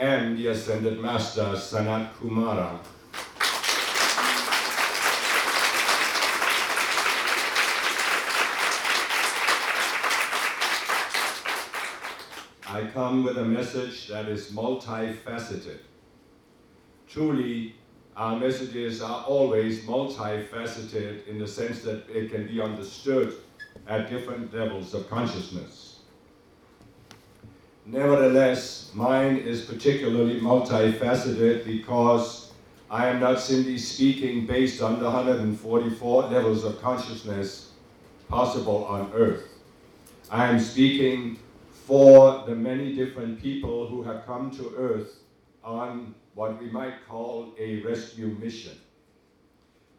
Am the Ascended Master Sanat Kumara. I come with a message that is multifaceted. Truly, our messages are always multifaceted in the sense that it can be understood at different levels of consciousness. Nevertheless, mine is particularly multifaceted because I am not simply speaking based on the 144 levels of consciousness possible on earth. I am speaking for the many different people who have come to earth on what we might call a rescue mission.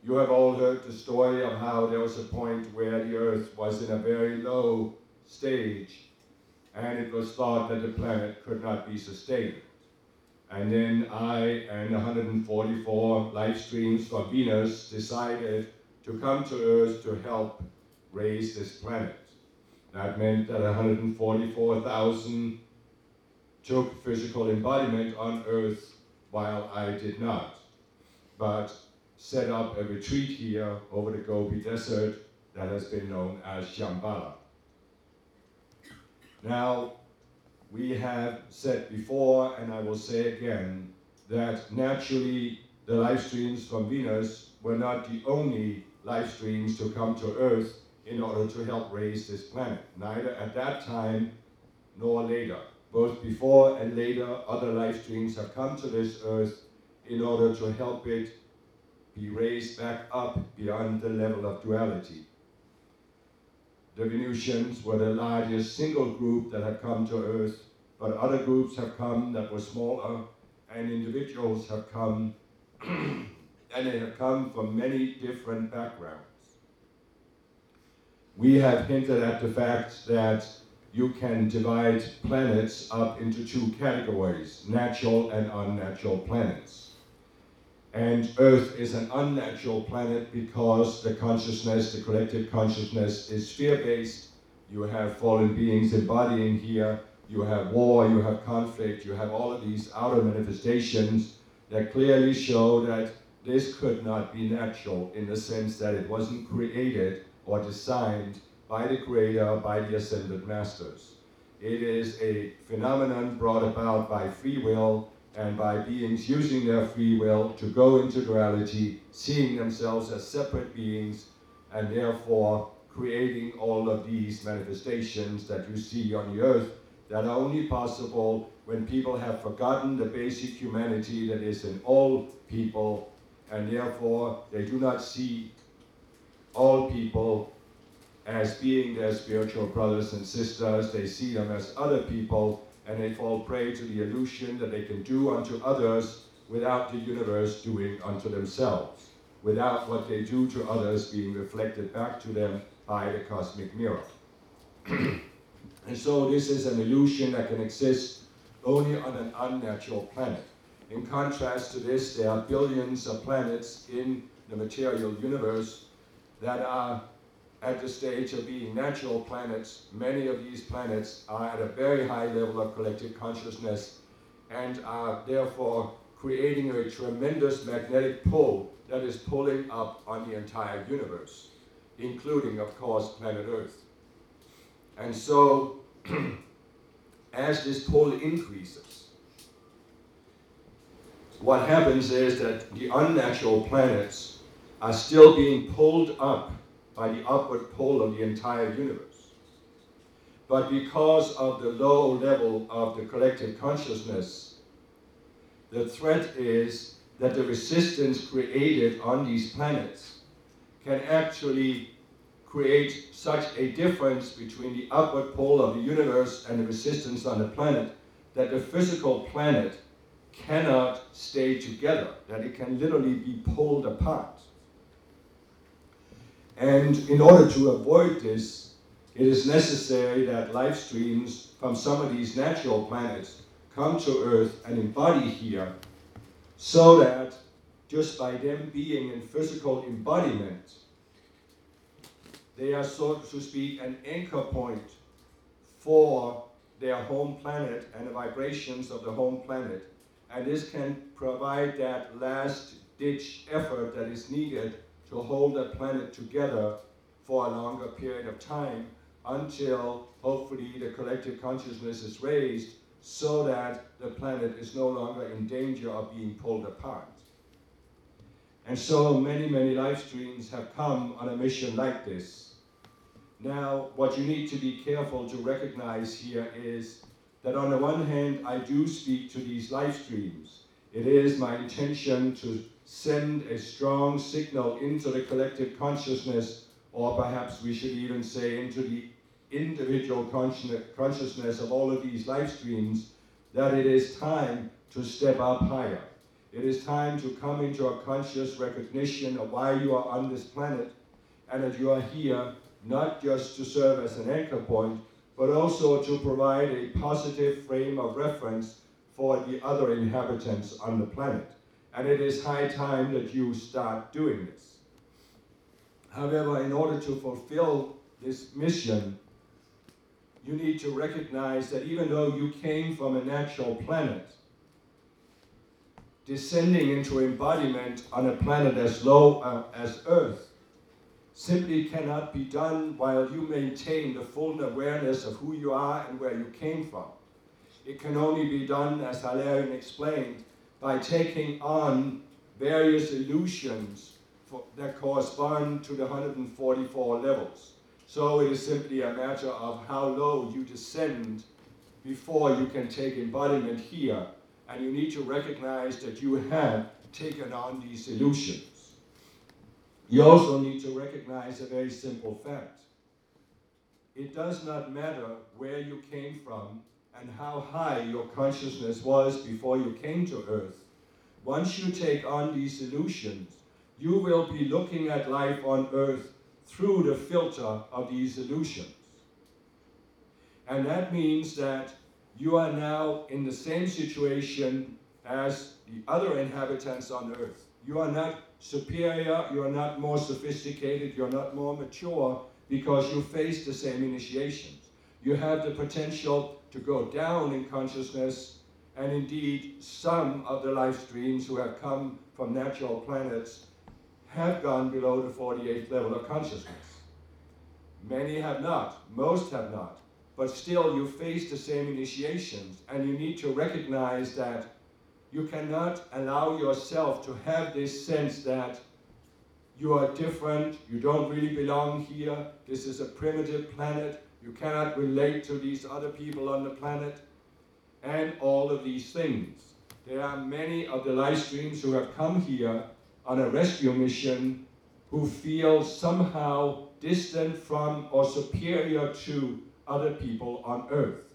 You have all heard the story of how there was a point where the earth was in a very low stage and it was thought that the planet could not be sustained. And then I and 144 life streams from Venus decided to come to Earth to help raise this planet. That meant that 144,000 took physical embodiment on Earth while I did not, but set up a retreat here over the Gobi Desert that has been known as Shambhala. Now, we have said before, and I will say again, that naturally the life streams from Venus were not the only life streams to come to Earth in order to help raise this planet, neither at that time nor later. Both before and later, other life streams have come to this Earth in order to help it be raised back up beyond the level of duality. The Venusians were the largest single group that had come to Earth, but other groups have come that were smaller, and individuals have come, and they have come from many different backgrounds. We have hinted at the fact that you can divide planets up into two categories, natural and unnatural planets. And Earth is an unnatural planet because the consciousness, the collective consciousness, is fear based. You have fallen beings embodying here. You have war, you have conflict, you have all of these outer manifestations that clearly show that this could not be natural in the sense that it wasn't created or designed by the Creator, by the Ascended Masters. It is a phenomenon brought about by free will and by beings using their free will to go into duality, seeing themselves as separate beings, and therefore creating all of these manifestations that you see on the earth that are only possible when people have forgotten the basic humanity that is in all people, and therefore they do not see all people as being their spiritual brothers and sisters. They see them as other people and they fall prey to the illusion that they can do unto others without the universe doing unto themselves, without what they do to others being reflected back to them by the cosmic mirror. and so this is an illusion that can exist only on an unnatural planet. In contrast to this, there are billions of planets in the material universe that are at the stage of being natural planets, many of these planets are at a very high level of collective consciousness and are therefore creating a tremendous magnetic pull that is pulling up on the entire universe, including, of course, planet Earth. And so, as this pull increases, what happens is that the unnatural planets are still being pulled up by the upward pull of the entire universe. But because of the low level of the collective consciousness, the threat is that the resistance created on these planets can actually create such a difference between the upward pull of the universe and the resistance on the planet that the physical planet cannot stay together, that it can literally be pulled apart. And in order to avoid this, it is necessary that life streams from some of these natural planets come to Earth and embody here so that just by them being in physical embodiment, they are, so to speak, an anchor point for their home planet and the vibrations of the home planet. And this can provide that last ditch effort that is needed to hold the planet together for a longer period of time until hopefully the collective consciousness is raised so that the planet is no longer in danger of being pulled apart. And so many, many life streams have come on a mission like this. Now, what you need to be careful to recognize here is that on the one hand, I do speak to these life streams. It is my intention to send a strong signal into the collective consciousness, or perhaps we should even say into the individual consciousness of all of these life streams that it is time to step up higher. It is time to come into a conscious recognition of why you are on this planet and that you are here not just to serve as an anchor point, but also to provide a positive frame of reference for the other inhabitants on the planet. And it is high time that you start doing this. However, in order to fulfill this mission, you need to recognize that even though you came from a natural planet, descending into embodiment on a planet as low uh, as Earth simply cannot be done while you maintain the full awareness of who you are and where you came from. It can only be done, as Hilarion explained, by taking on various illusions for, that correspond to the 144 levels. So it is simply a matter of how low you descend before you can take embodiment here. And you need to recognize that you have taken on these illusions. You also need to recognize a very simple fact. It does not matter where you came from and how high your consciousness was before you came to earth. Once you take on these illusions, you will be looking at life on earth through the filter of these illusions. And that means that you are now in the same situation as the other inhabitants on earth. You are not superior, you are not more sophisticated, you're not more mature because you face the same initiations. You have the potential to go down in consciousness, and indeed, some of the life streams who have come from natural planets have gone below the 48th level of consciousness. Many have not, most have not, but still you face the same initiations and you need to recognize that you cannot allow yourself to have this sense that you are different, you don't really belong here, this is a primitive planet, you cannot relate to these other people on the planet, and all of these things. There are many of the life streams who have come here on a rescue mission who feel somehow distant from or superior to other people on earth.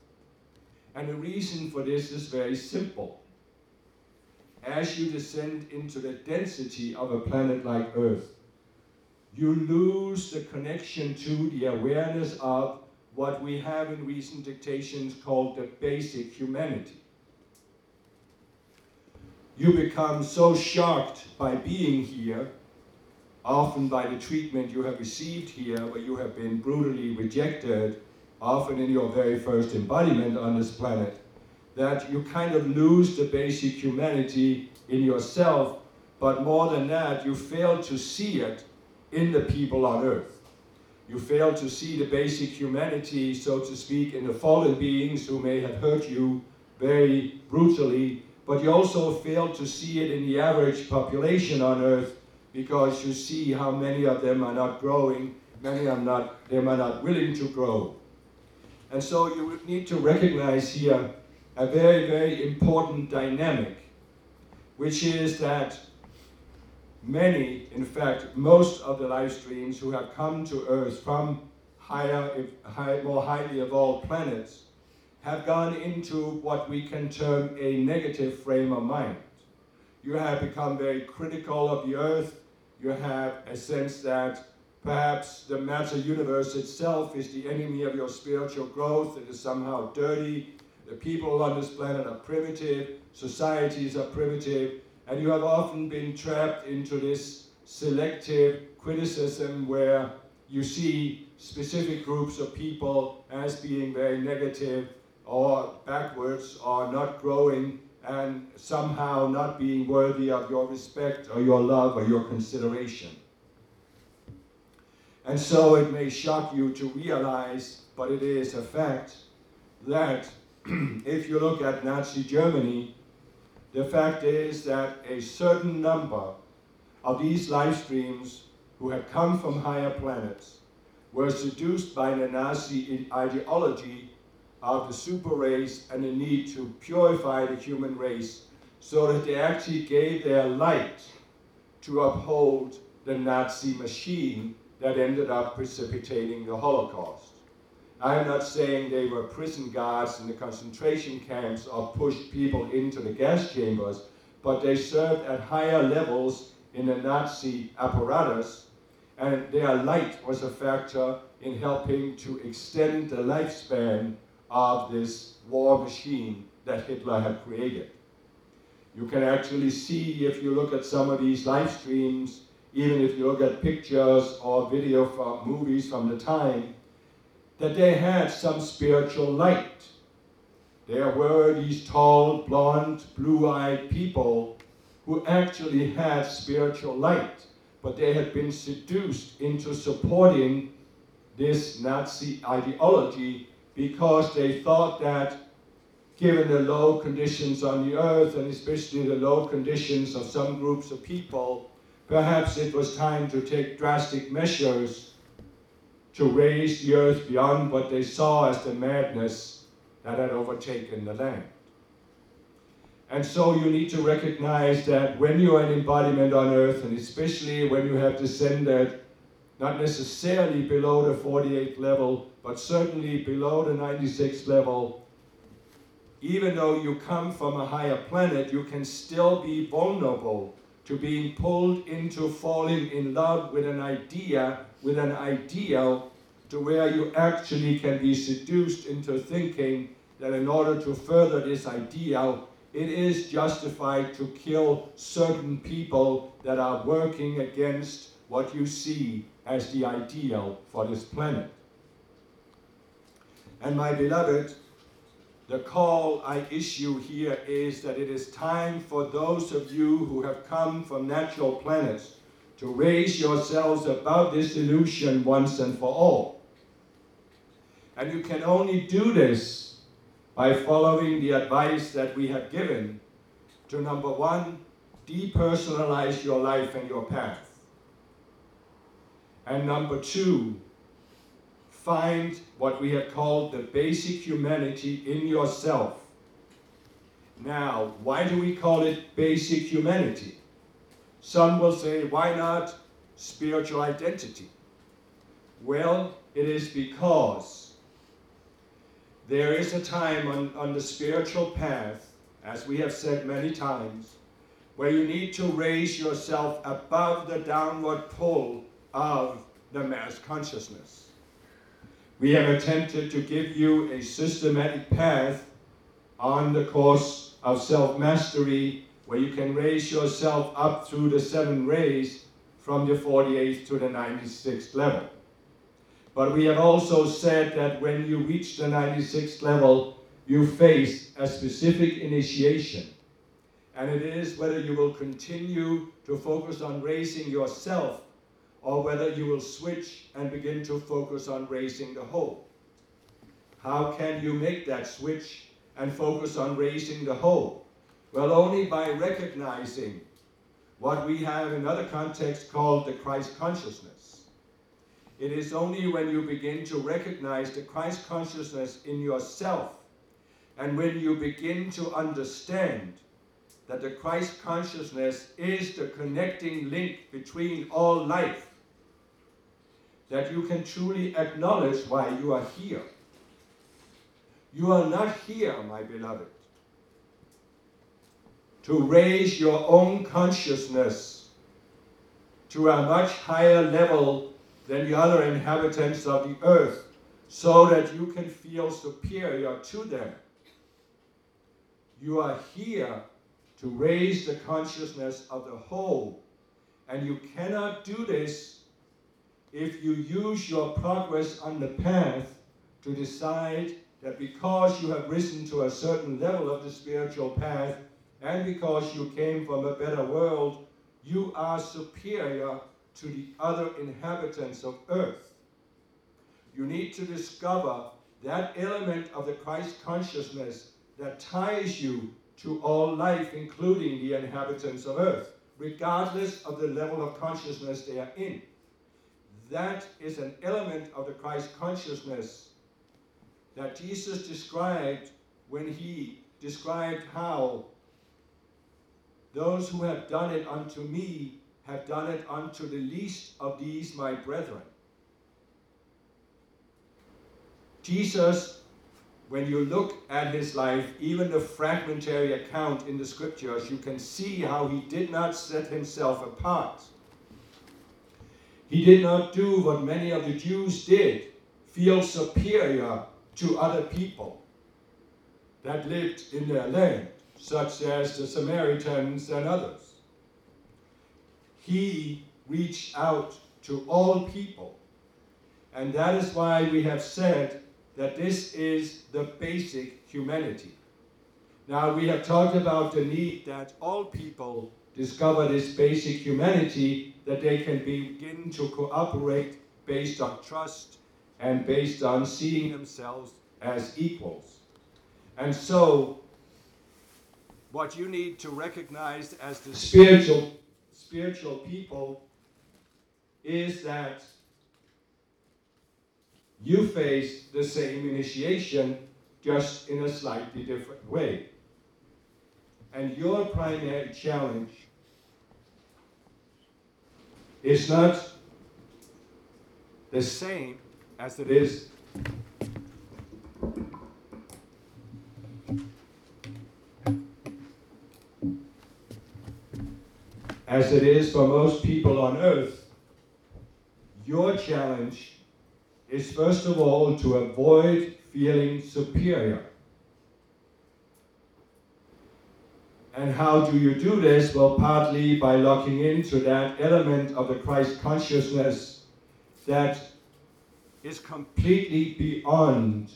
And the reason for this is very simple. As you descend into the density of a planet like Earth, you lose the connection to the awareness of what we have in recent dictations called the basic humanity you become so shocked by being here, often by the treatment you have received here, where you have been brutally rejected, often in your very first embodiment on this planet, that you kind of lose the basic humanity in yourself, but more than that, you fail to see it in the people on earth. You fail to see the basic humanity, so to speak, in the fallen beings who may have hurt you very brutally but you also fail to see it in the average population on Earth because you see how many of them are not growing, many are not, them are not willing to grow. And so you need to recognize here a very, very important dynamic, which is that many, in fact, most of the life streams who have come to Earth from higher, more highly evolved planets have gone into what we can term a negative frame of mind. You have become very critical of the earth. You have a sense that perhaps the matter universe itself is the enemy of your spiritual growth. It is somehow dirty. The people on this planet are primitive. Societies are primitive. And you have often been trapped into this selective criticism where you see specific groups of people as being very negative or backwards or not growing and somehow not being worthy of your respect or your love or your consideration. And so it may shock you to realize, but it is a fact, that if you look at Nazi Germany, the fact is that a certain number of these life streams who had come from higher planets were seduced by the Nazi ideology of the super race and the need to purify the human race so that they actually gave their light to uphold the Nazi machine that ended up precipitating the Holocaust. I'm not saying they were prison guards in the concentration camps or pushed people into the gas chambers, but they served at higher levels in the Nazi apparatus, and their light was a factor in helping to extend the lifespan of this war machine that Hitler had created. You can actually see if you look at some of these life streams, even if you look at pictures or video from movies from the time, that they had some spiritual light. There were these tall, blonde, blue eyed people who actually had spiritual light, but they had been seduced into supporting this Nazi ideology because they thought that given the low conditions on the earth and especially the low conditions of some groups of people, perhaps it was time to take drastic measures to raise the earth beyond what they saw as the madness that had overtaken the land. And so you need to recognize that when you're an embodiment on earth, and especially when you have descended not necessarily below the 48th level, but certainly below the 96th level, even though you come from a higher planet, you can still be vulnerable to being pulled into falling in love with an idea, with an ideal, to where you actually can be seduced into thinking that in order to further this ideal, it is justified to kill certain people that are working against what you see as the ideal for this planet. And my beloved, the call I issue here is that it is time for those of you who have come from natural planets to raise yourselves above this illusion once and for all. And you can only do this by following the advice that we have given to number one, depersonalize your life and your path. And number two, find what we have called the basic humanity in yourself. Now, why do we call it basic humanity? Some will say, why not spiritual identity? Well, it is because there is a time on, on the spiritual path, as we have said many times, where you need to raise yourself above the downward pull of the mass consciousness. We have attempted to give you a systematic path on the course of self mastery where you can raise yourself up through the seven rays from the 48th to the 96th level. But we have also said that when you reach the 96th level, you face a specific initiation. And it is whether you will continue to focus on raising yourself or whether you will switch and begin to focus on raising the whole. How can you make that switch and focus on raising the whole? Well, only by recognizing what we have in other contexts called the Christ consciousness. It is only when you begin to recognize the Christ consciousness in yourself and when you begin to understand that the Christ consciousness is the connecting link between all life that you can truly acknowledge why you are here. You are not here, my beloved, to raise your own consciousness to a much higher level than the other inhabitants of the earth so that you can feel superior to them. You are here to raise the consciousness of the whole, and you cannot do this if you use your progress on the path to decide that because you have risen to a certain level of the spiritual path, and because you came from a better world, you are superior to the other inhabitants of earth. You need to discover that element of the Christ consciousness that ties you to all life, including the inhabitants of earth, regardless of the level of consciousness they are in. That is an element of the Christ consciousness that Jesus described when he described how those who have done it unto me have done it unto the least of these my brethren. Jesus, when you look at his life, even the fragmentary account in the scriptures, you can see how he did not set himself apart. He did not do what many of the Jews did, feel superior to other people that lived in their land, such as the Samaritans and others. He reached out to all people. And that is why we have said that this is the basic humanity. Now, we have talked about the need that all people discover this basic humanity, that they can begin to cooperate based on trust and based on seeing themselves as equals. And so, what you need to recognize as the spiritual, spiritual people is that you face the same initiation just in a slightly different way. And your primary challenge is not the same as it is as it is for most people on earth, your challenge is first of all to avoid feeling superior. And how do you do this? Well, partly by locking into that element of the Christ consciousness that is completely beyond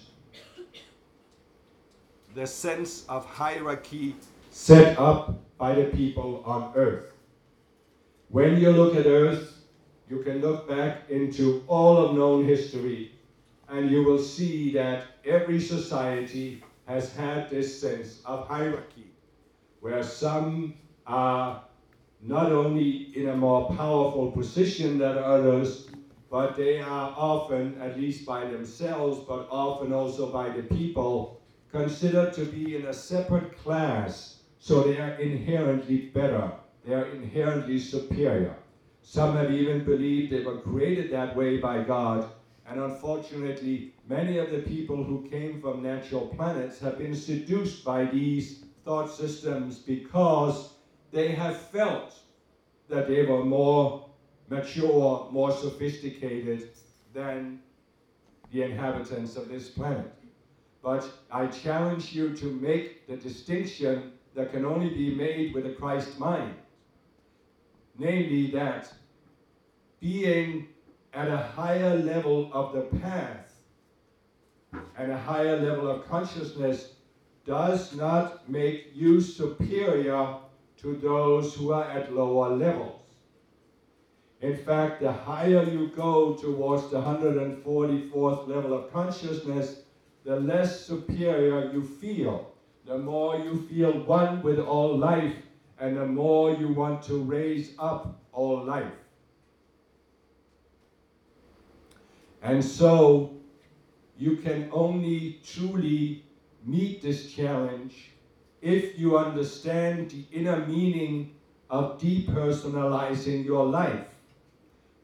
the sense of hierarchy set up by the people on earth. When you look at earth, you can look back into all of known history and you will see that every society has had this sense of hierarchy, where some are not only in a more powerful position than others, but they are often, at least by themselves, but often also by the people, considered to be in a separate class, so they are inherently better, they are inherently superior. Some have even believed they were created that way by God, and unfortunately, many of the people who came from natural planets have been seduced by these thought systems because they have felt that they were more mature, more sophisticated than the inhabitants of this planet. But I challenge you to make the distinction that can only be made with a Christ mind. Namely, that being at a higher level of the path and a higher level of consciousness does not make you superior to those who are at lower levels. In fact, the higher you go towards the 144th level of consciousness, the less superior you feel. The more you feel one with all life, and the more you want to raise up all life. And so, you can only truly meet this challenge if you understand the inner meaning of depersonalizing your life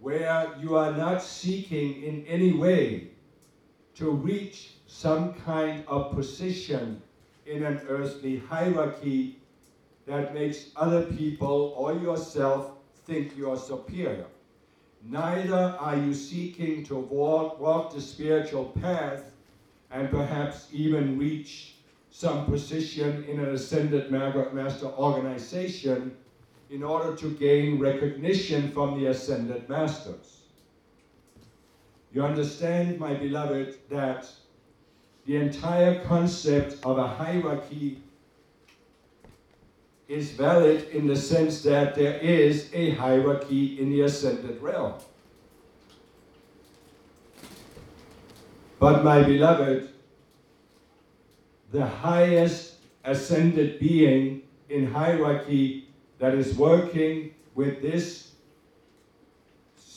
where you are not seeking in any way to reach some kind of position in an earthly hierarchy that makes other people or yourself think you are superior. Neither are you seeking to walk, walk the spiritual path and perhaps even reach some position in an ascended master organization in order to gain recognition from the ascended masters. You understand, my beloved, that the entire concept of a hierarchy is valid in the sense that there is a hierarchy in the ascended realm. But my beloved, the highest ascended being in hierarchy that is working with this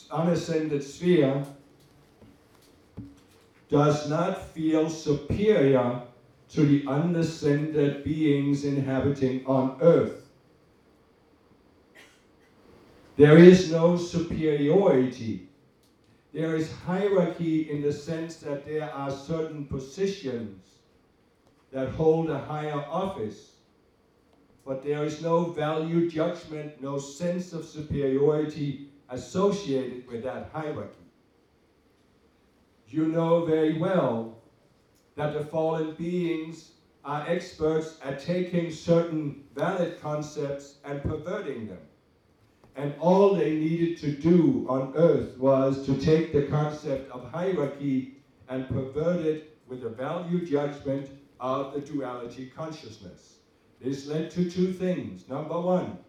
unascended sphere does not feel superior to the unascended beings inhabiting on earth. There is no superiority there is hierarchy in the sense that there are certain positions that hold a higher office, but there is no value judgment, no sense of superiority associated with that hierarchy. You know very well that the fallen beings are experts at taking certain valid concepts and perverting them. And all they needed to do on earth was to take the concept of hierarchy and pervert it with a value judgment of the duality consciousness. This led to two things. Number one,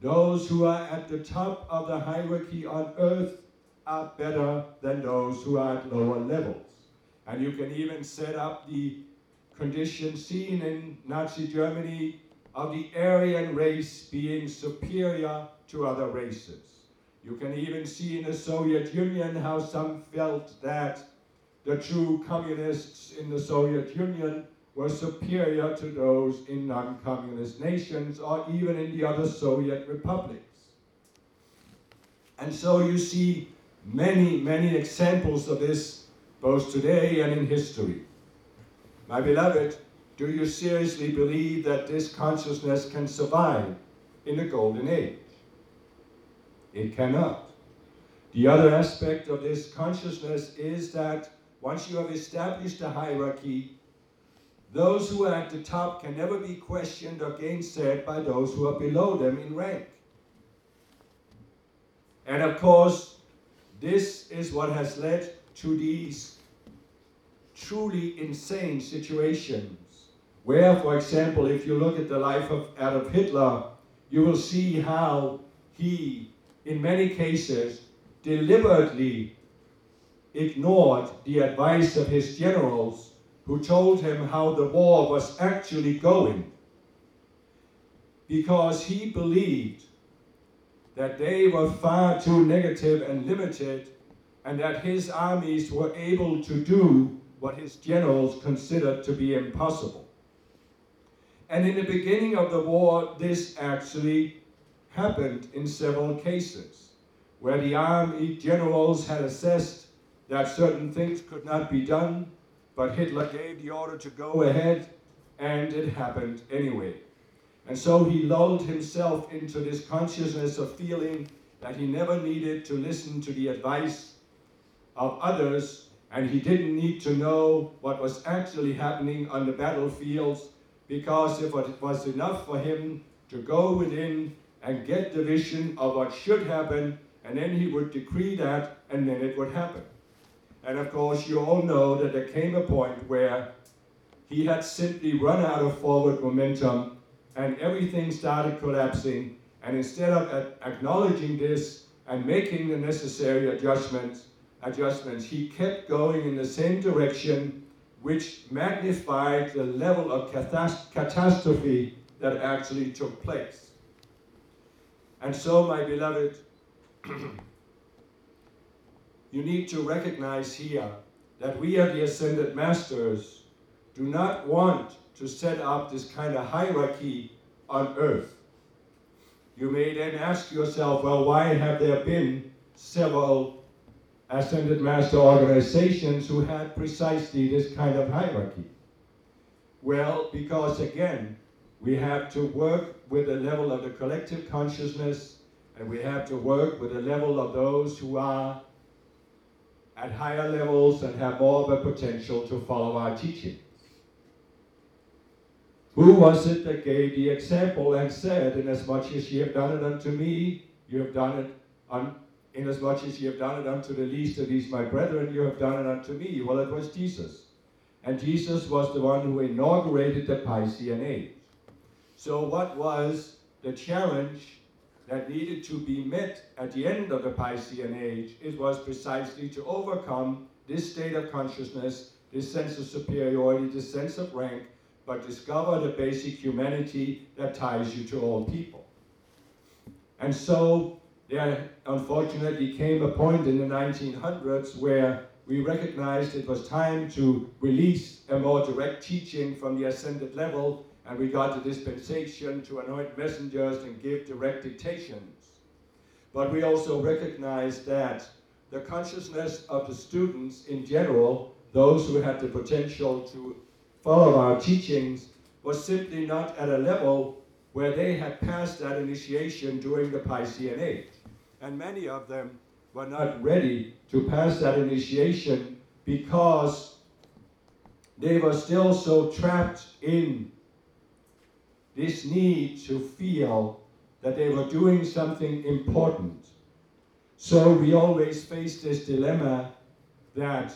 those who are at the top of the hierarchy on earth are better than those who are at lower levels. And you can even set up the condition seen in Nazi Germany of the Aryan race being superior to other races. You can even see in the Soviet Union how some felt that the true communists in the Soviet Union were superior to those in non-communist nations or even in the other Soviet republics. And so you see many, many examples of this both today and in history. My beloved, do you seriously believe that this consciousness can survive in the golden age? It cannot. The other aspect of this consciousness is that once you have established a hierarchy, those who are at the top can never be questioned or gainsaid by those who are below them in rank. And of course, this is what has led to these truly insane situations. Where, for example, if you look at the life of Adolf Hitler, you will see how he in many cases, deliberately ignored the advice of his generals who told him how the war was actually going because he believed that they were far too negative and limited and that his armies were able to do what his generals considered to be impossible. And in the beginning of the war, this actually happened in several cases where the army generals had assessed that certain things could not be done, but Hitler gave the order to go ahead, and it happened anyway. And so he lulled himself into this consciousness of feeling that he never needed to listen to the advice of others, and he didn't need to know what was actually happening on the battlefields, because it was enough for him to go within and get the vision of what should happen, and then he would decree that, and then it would happen. And of course, you all know that there came a point where he had simply run out of forward momentum, and everything started collapsing. And instead of acknowledging this and making the necessary adjustments, adjustments, he kept going in the same direction, which magnified the level of catastrophe that actually took place. And so, my beloved, you need to recognize here that we are the ascended masters do not want to set up this kind of hierarchy on earth. You may then ask yourself, well, why have there been several ascended master organizations who had precisely this kind of hierarchy? Well, because again, we have to work with the level of the collective consciousness, and we have to work with the level of those who are at higher levels and have more of a potential to follow our teaching. Who was it that gave the example and said, Inasmuch as ye have done it unto me, you have done it un- inasmuch as ye have done it unto the least of these my brethren, you have done it unto me. Well, it was Jesus. And Jesus was the one who inaugurated the Piscean Age. So, what was the challenge that needed to be met at the end of the Piscean Age? It was precisely to overcome this state of consciousness, this sense of superiority, this sense of rank, but discover the basic humanity that ties you to all people. And so there unfortunately came a point in the 1900s where we recognized it was time to release a more direct teaching from the ascended level, and we got the dispensation to anoint messengers and give direct dictations. But we also recognized that the consciousness of the students in general, those who had the potential to follow our teachings, was simply not at a level where they had passed that initiation during the Piscean Age. And many of them were not ready to pass that initiation because they were still so trapped in this need to feel that they were doing something important. So we always face this dilemma that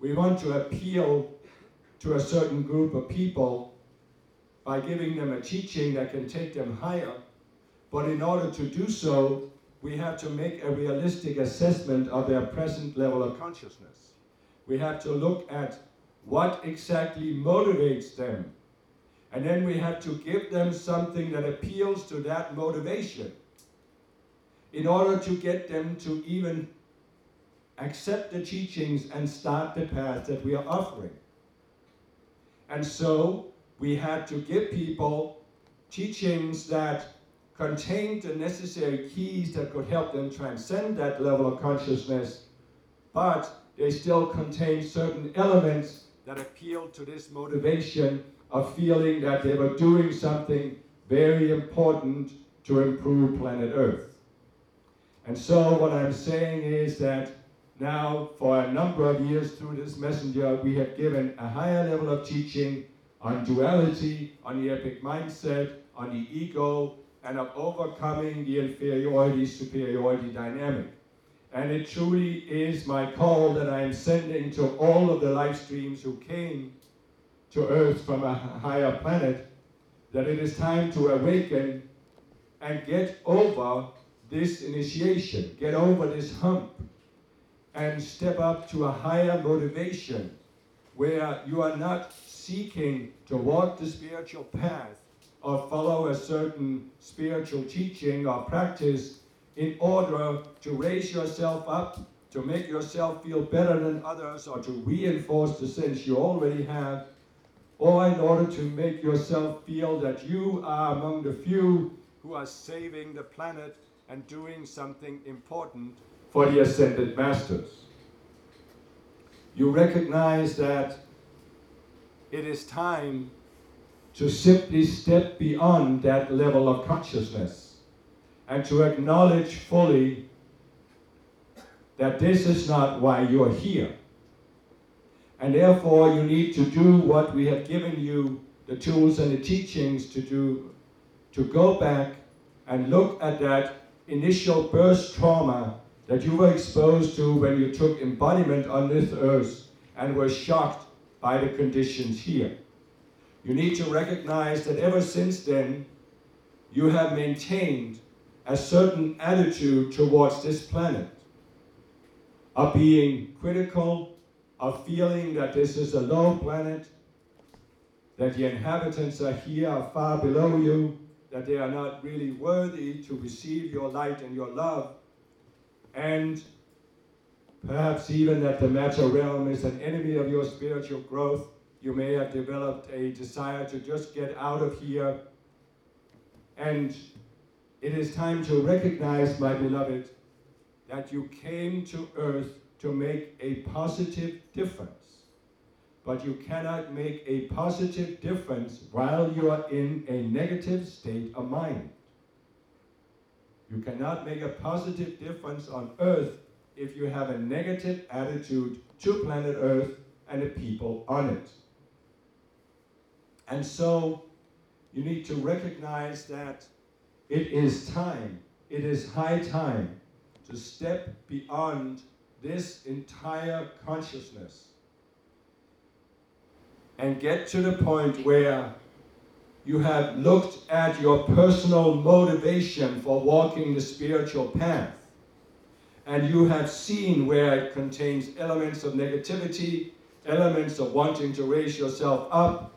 we want to appeal to a certain group of people by giving them a teaching that can take them higher. But in order to do so, we have to make a realistic assessment of their present level of consciousness. We have to look at what exactly motivates them. And then we have to give them something that appeals to that motivation in order to get them to even accept the teachings and start the path that we are offering. And so we had to give people teachings that contained the necessary keys that could help them transcend that level of consciousness, but they still contained certain elements that appealed to this motivation of feeling that they were doing something very important to improve planet Earth. And so, what I'm saying is that now, for a number of years through this messenger, we have given a higher level of teaching on duality, on the epic mindset, on the ego, and of overcoming the inferiority superiority dynamic. And it truly is my call that I am sending to all of the life streams who came to Earth from a higher planet that it is time to awaken and get over this initiation, get over this hump, and step up to a higher motivation where you are not seeking to walk the spiritual path or follow a certain spiritual teaching or practice in order to raise yourself up, to make yourself feel better than others, or to reinforce the sense you already have, or in order to make yourself feel that you are among the few who are saving the planet and doing something important for the ascended masters. You recognize that it is time to simply step beyond that level of consciousness and to acknowledge fully that this is not why you're here. And therefore, you need to do what we have given you the tools and the teachings to do to go back and look at that initial burst trauma that you were exposed to when you took embodiment on this earth and were shocked by the conditions here. You need to recognize that ever since then, you have maintained a certain attitude towards this planet of being critical, of feeling that this is a low planet, that the inhabitants are here are far below you, that they are not really worthy to receive your light and your love, and perhaps even that the matter realm is an enemy of your spiritual growth. You may have developed a desire to just get out of here. And it is time to recognize, my beloved, that you came to earth to make a positive difference. But you cannot make a positive difference while you are in a negative state of mind. You cannot make a positive difference on earth if you have a negative attitude to planet Earth and the people on it. And so you need to recognize that it is time, it is high time to step beyond this entire consciousness and get to the point where you have looked at your personal motivation for walking the spiritual path. And you have seen where it contains elements of negativity, elements of wanting to raise yourself up,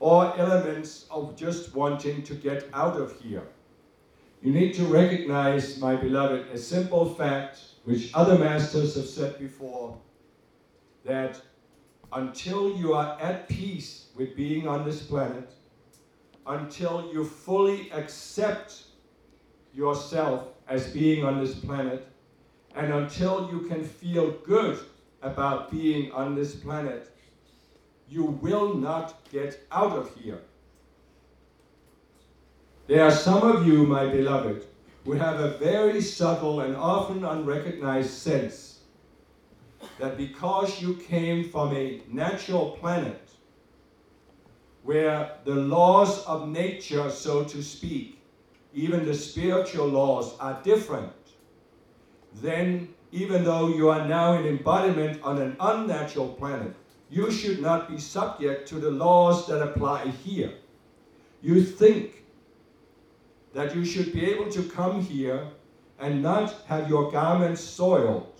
or elements of just wanting to get out of here. You need to recognize, my beloved, a simple fact which other masters have said before that until you are at peace with being on this planet, until you fully accept yourself as being on this planet, and until you can feel good about being on this planet, you will not get out of here. There are some of you, my beloved, who have a very subtle and often unrecognized sense that because you came from a natural planet where the laws of nature, so to speak, even the spiritual laws are different, then even though you are now an embodiment on an unnatural planet, you should not be subject to the laws that apply here. You think that you should be able to come here and not have your garments soiled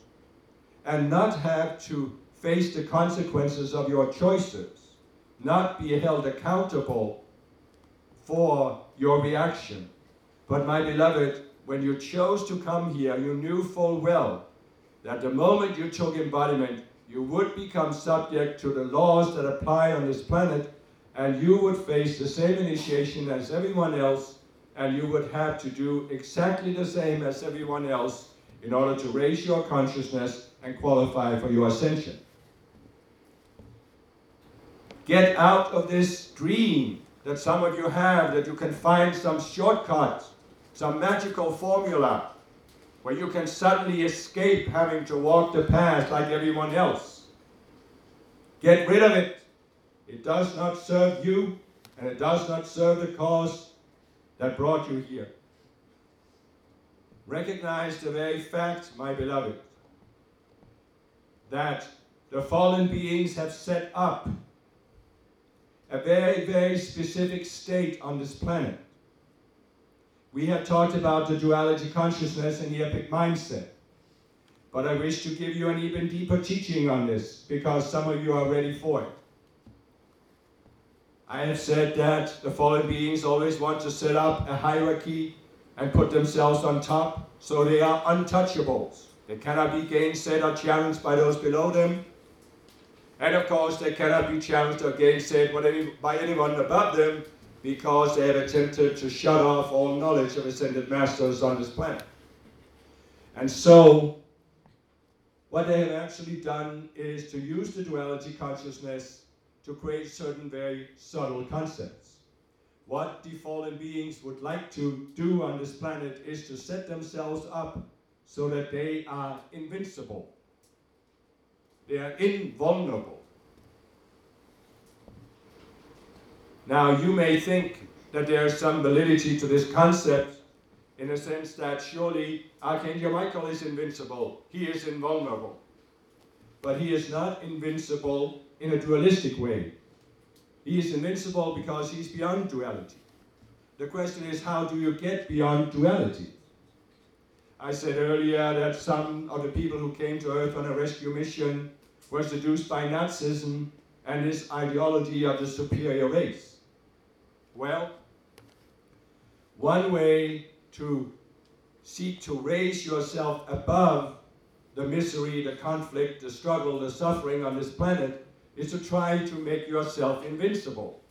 and not have to face the consequences of your choices, not be held accountable for your reaction. But, my beloved, when you chose to come here, you knew full well that the moment you took embodiment, you would become subject to the laws that apply on this planet, and you would face the same initiation as everyone else, and you would have to do exactly the same as everyone else in order to raise your consciousness and qualify for your ascension. Get out of this dream that some of you have that you can find some shortcut, some magical formula where you can suddenly escape having to walk the path like everyone else. Get rid of it. It does not serve you and it does not serve the cause that brought you here. Recognize the very fact, my beloved, that the fallen beings have set up a very, very specific state on this planet. We have talked about the duality consciousness and the epic mindset. But I wish to give you an even deeper teaching on this because some of you are ready for it. I have said that the fallen beings always want to set up a hierarchy and put themselves on top, so they are untouchables. They cannot be gainsaid or challenged by those below them. And of course, they cannot be challenged or gainsaid by anyone above them because they have attempted to shut off all knowledge of ascended masters on this planet. And so, what they have actually done is to use the duality consciousness to create certain very subtle concepts. What the fallen beings would like to do on this planet is to set themselves up so that they are invincible. They are invulnerable. Now, you may think that there is some validity to this concept in the sense that surely Archangel Michael is invincible, he is invulnerable. But he is not invincible in a dualistic way. He is invincible because he's beyond duality. The question is, how do you get beyond duality? I said earlier that some of the people who came to Earth on a rescue mission were seduced by Nazism and this ideology of the superior race. Well, one way to seek to raise yourself above the misery, the conflict, the struggle, the suffering on this planet is to try to make yourself invincible.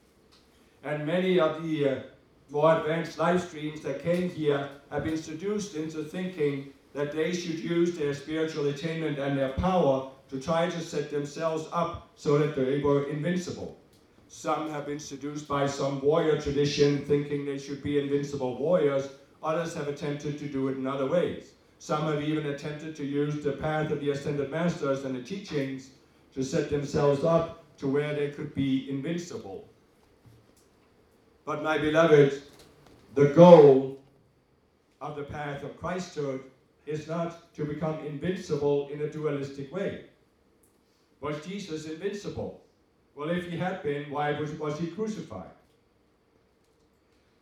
And many of the uh, more advanced life streams that came here have been seduced into thinking that they should use their spiritual attainment and their power to try to set themselves up so that they were invincible. Some have been seduced by some warrior tradition, thinking they should be invincible warriors. Others have attempted to do it in other ways. Some have even attempted to use the path of the ascended masters and the teachings to set themselves up to where they could be invincible. But, my beloved, the goal of the path of Christhood is not to become invincible in a dualistic way. Was Jesus invincible? Well, if he had been, why was, was he crucified?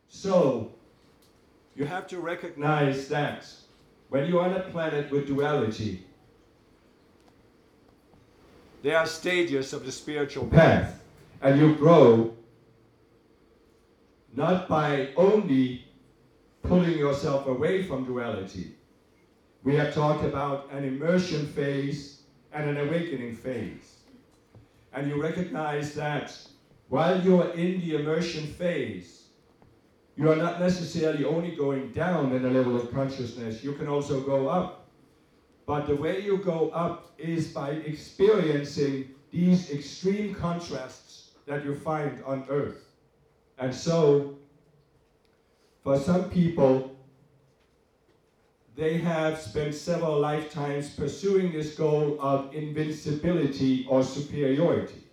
So, you have to recognize that when you're on a planet with duality, there are stages of the spiritual path, and you grow not by only pulling yourself away from duality. We have talked about an immersion phase and an awakening phase. And you recognize that while you're in the immersion phase, you are not necessarily only going down in a level of consciousness, you can also go up. But the way you go up is by experiencing these extreme contrasts that you find on earth. And so, for some people, they have spent several lifetimes pursuing this goal of invincibility or superiority.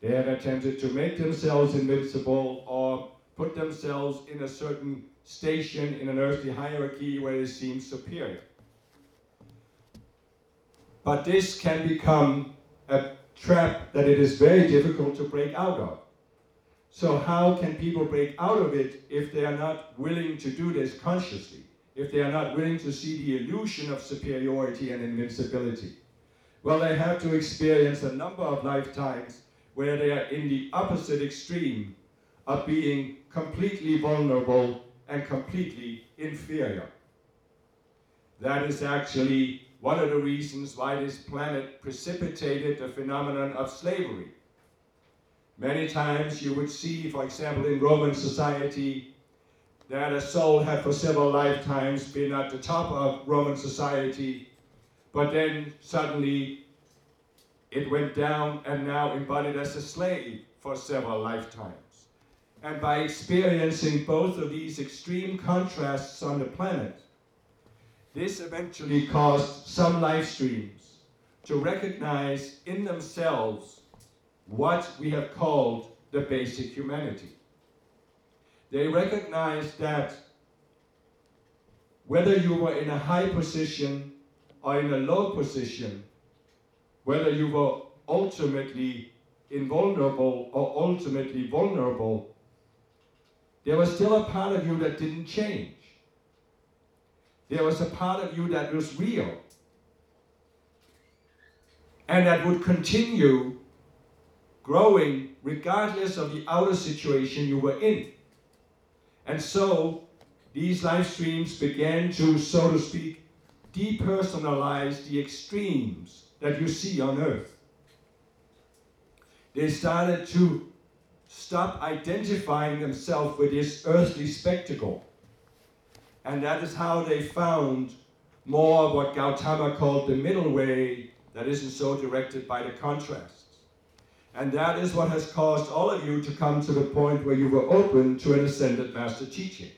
They have attempted to make themselves invincible or put themselves in a certain station in an earthly hierarchy where they seem superior. But this can become a trap that it is very difficult to break out of. So, how can people break out of it if they are not willing to do this consciously? If they are not willing to see the illusion of superiority and invincibility? Well, they have to experience a number of lifetimes where they are in the opposite extreme of being completely vulnerable and completely inferior. That is actually one of the reasons why this planet precipitated the phenomenon of slavery. Many times you would see, for example, in Roman society, that a soul had for several lifetimes been at the top of Roman society, but then suddenly it went down and now embodied as a slave for several lifetimes. And by experiencing both of these extreme contrasts on the planet, this eventually caused some life streams to recognize in themselves what we have called the basic humanity. They recognized that whether you were in a high position or in a low position, whether you were ultimately invulnerable or ultimately vulnerable, there was still a part of you that didn't change. There was a part of you that was real and that would continue growing regardless of the outer situation you were in. And so these life streams began to, so to speak, depersonalize the extremes that you see on earth. They started to stop identifying themselves with this earthly spectacle. And that is how they found more of what Gautama called the middle way that isn't so directed by the contrasts. And that is what has caused all of you to come to the point where you were open to an ascended master teaching.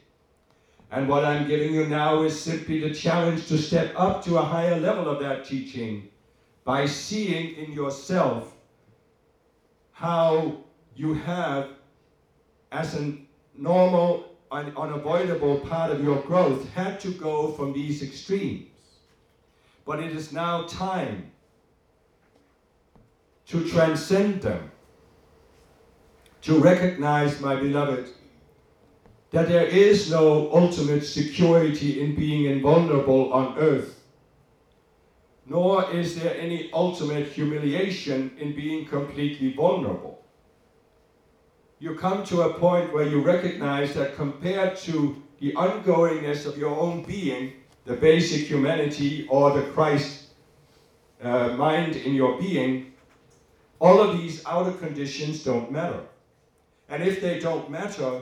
And what I'm giving you now is simply the challenge to step up to a higher level of that teaching by seeing in yourself how you have, as a normal and unavoidable part of your growth, had to go from these extremes. But it is now time to transcend them, to recognize, my beloved, that there is no ultimate security in being invulnerable on earth, nor is there any ultimate humiliation in being completely vulnerable. You come to a point where you recognize that compared to the ongoingness of your own being, the basic humanity or the Christ uh, mind in your being, all of these outer conditions don't matter. And if they don't matter,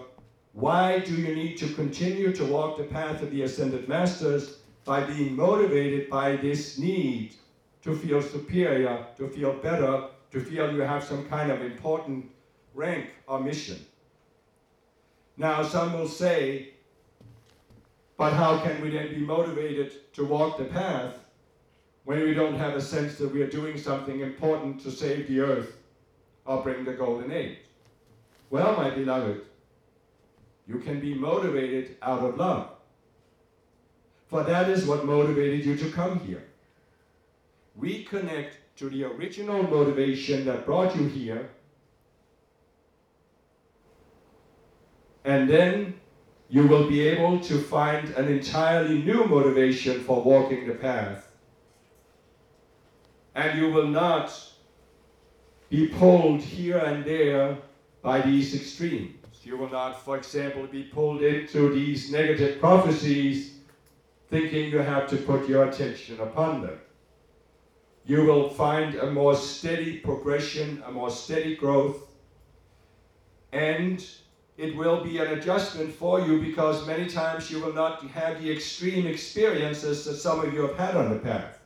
why do you need to continue to walk the path of the ascended masters by being motivated by this need to feel superior, to feel better, to feel you have some kind of important rank, or mission. Now, some will say, but how can we then be motivated to walk the path when we don't have a sense that we are doing something important to save the earth or bring the golden age? Well, my beloved, you can be motivated out of love. For that is what motivated you to come here. We connect to the original motivation that brought you here. And then you will be able to find an entirely new motivation for walking the path. And you will not be pulled here and there by these extremes. You will not, for example, be pulled into these negative prophecies thinking you have to put your attention upon them. You will find a more steady progression, a more steady growth, and it will be an adjustment for you because many times you will not have the extreme experiences that some of you have had on the path.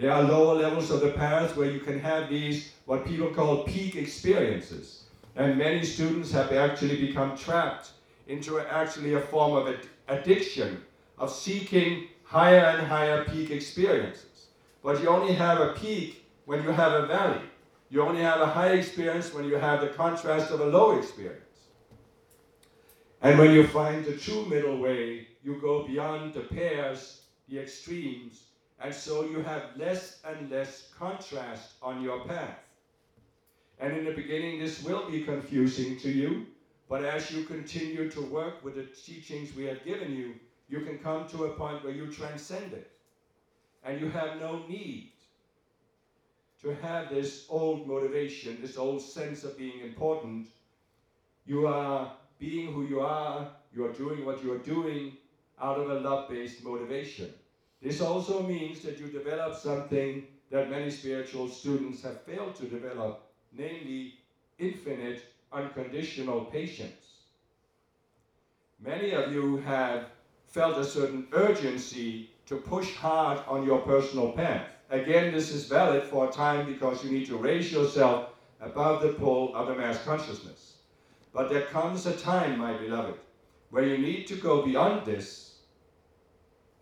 There are lower levels of the path where you can have these, what people call peak experiences. And many students have actually become trapped into actually a form of addiction, of seeking higher and higher peak experiences. But you only have a peak when you have a valley. You only have a high experience when you have the contrast of a low experience. And when you find the true middle way, you go beyond the pairs, the extremes, and so you have less and less contrast on your path. And in the beginning, this will be confusing to you, but as you continue to work with the teachings we have given you, you can come to a point where you transcend it. And you have no need to have this old motivation, this old sense of being important. You are being who you are, you are doing what you are doing out of a love based motivation. This also means that you develop something that many spiritual students have failed to develop, namely infinite unconditional patience. Many of you have felt a certain urgency to push hard on your personal path. Again, this is valid for a time because you need to raise yourself above the pull of the mass consciousness. But there comes a time, my beloved, where you need to go beyond this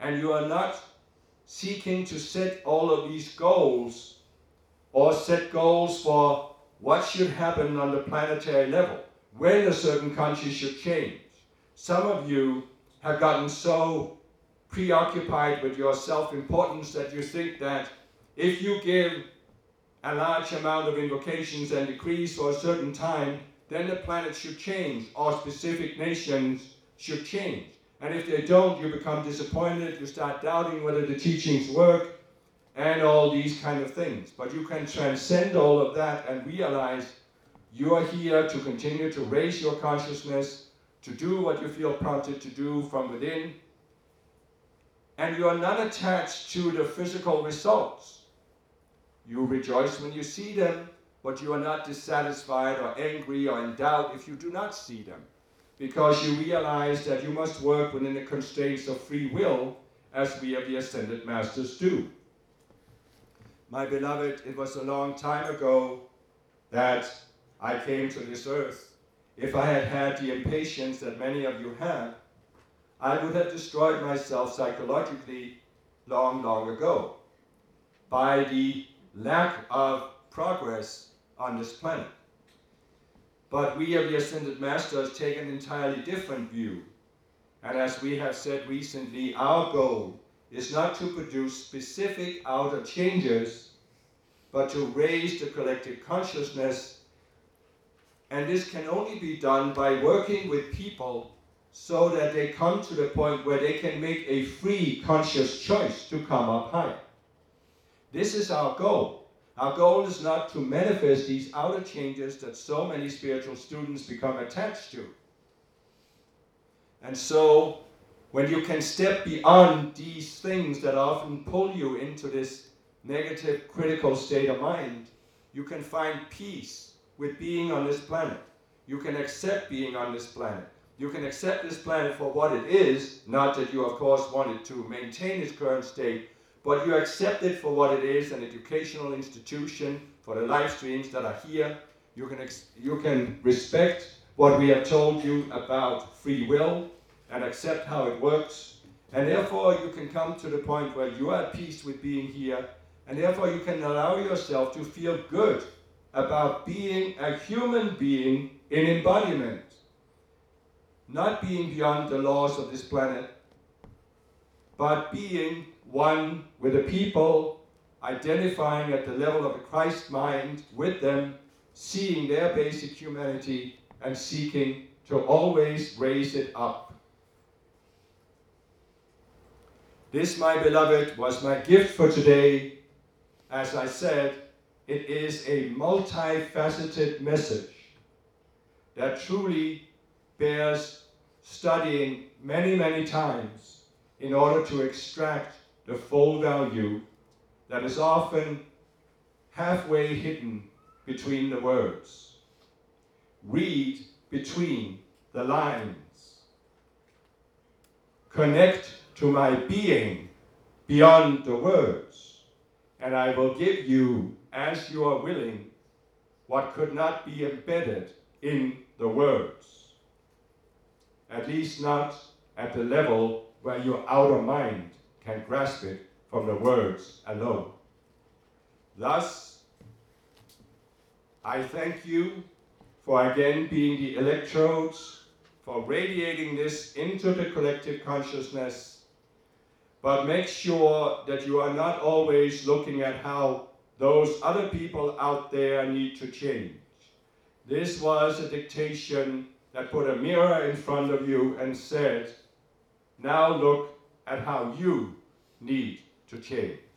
and you are not seeking to set all of these goals or set goals for what should happen on the planetary level, when a certain country should change. Some of you have gotten so preoccupied with your self importance that you think that if you give a large amount of invocations and decrees for a certain time, then the planet should change, or specific nations should change. And if they don't, you become disappointed, you start doubting whether the teachings work, and all these kind of things. But you can transcend all of that and realize you are here to continue to raise your consciousness, to do what you feel prompted to do from within. And you are not attached to the physical results. You rejoice when you see them, but you are not dissatisfied or angry or in doubt if you do not see them, because you realize that you must work within the constraints of free will, as we of the Ascended Masters do. My beloved, it was a long time ago that I came to this earth. If I had had the impatience that many of you have, I would have destroyed myself psychologically long, long ago by the lack of progress on this planet. But we of the Ascended Masters take an entirely different view. And as we have said recently, our goal is not to produce specific outer changes, but to raise the collective consciousness. And this can only be done by working with people so that they come to the point where they can make a free conscious choice to come up higher. This is our goal. Our goal is not to manifest these outer changes that so many spiritual students become attached to. And so, when you can step beyond these things that often pull you into this negative, critical state of mind, you can find peace with being on this planet. You can accept being on this planet. You can accept this planet for what it is, not that you, of course, want it to maintain its current state, but you accept it for what it is an educational institution for the life streams that are here. You can, you can respect what we have told you about free will and accept how it works. And therefore, you can come to the point where you are at peace with being here, and therefore, you can allow yourself to feel good about being a human being in embodiment, not being beyond the laws of this planet, but being one with the people identifying at the level of the Christ mind with them, seeing their basic humanity, and seeking to always raise it up. This, my beloved, was my gift for today. As I said, it is a multifaceted message that truly bears studying many, many times in order to extract the full value that is often halfway hidden between the words. Read between the lines. Connect to my being beyond the words, and I will give you, as you are willing, what could not be embedded in the words. At least not at the level where your outer mind can grasp it from the words alone. Thus, I thank you for again being the electrodes, for radiating this into the collective consciousness, but make sure that you are not always looking at how those other people out there need to change. This was a dictation that put a mirror in front of you and said, now look at how you need to change.